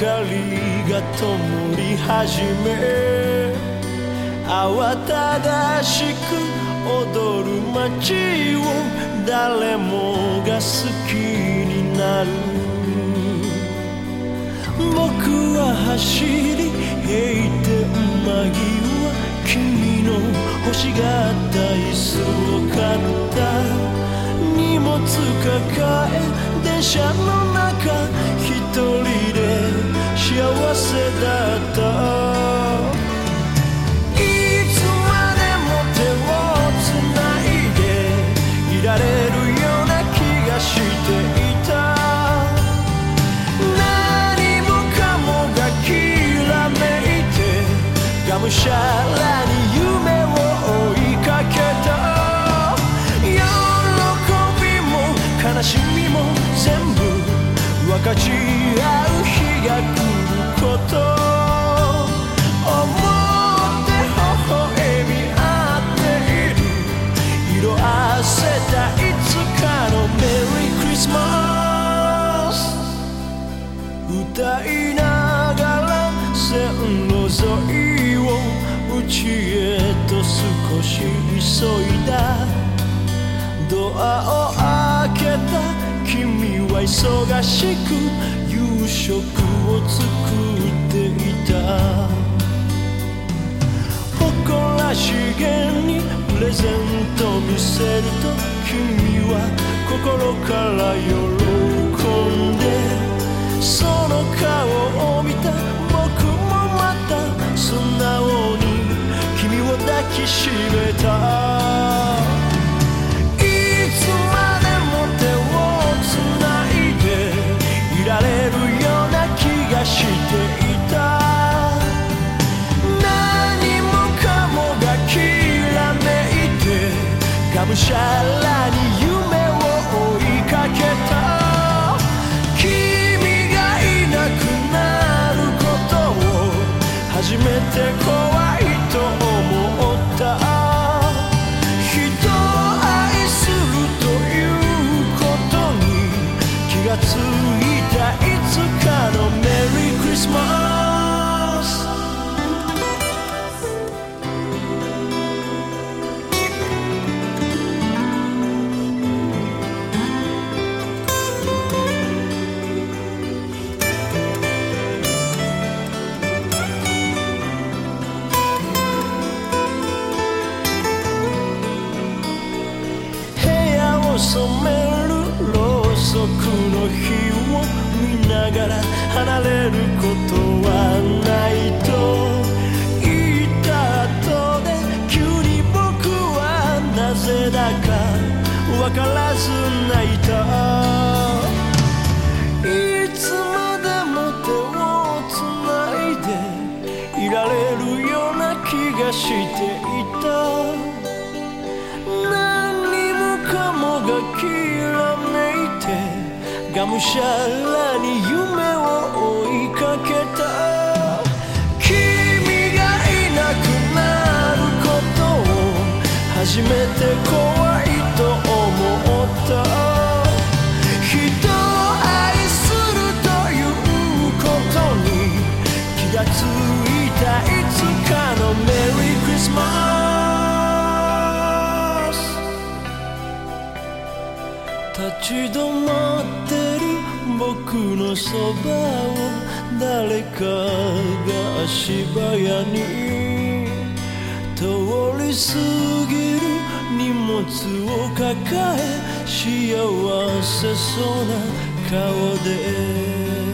りが灯り始め慌ただしく踊る街を誰もが好きになる。僕は走り平天間際君の欲しがった椅子を買った。荷物抱え電車の中一人幸せだ歌いながら線路沿いを家へと少し急いだ。ドアを開けた。君は忙しく夕食を作っていた。誇らしげにプレゼント見せると君は心から喜んでその顔を見た僕もまた素直に君を抱きしめた。いつまでも手をつないでいられるような気がしていた。何もかもがきらめいてがむしゃら初めて怖いと思った。人を愛するということに気がついた。離れることはないと言った後で急に僕はなぜだか分から。ず泣いたいつまでも手をつないでいられるような気がしていた。何もかもがきらめいて。がむしゃらに夢を立ち止まってる僕のそばを誰かが足早に通り過ぎる。荷物を抱え幸せそうな顔で。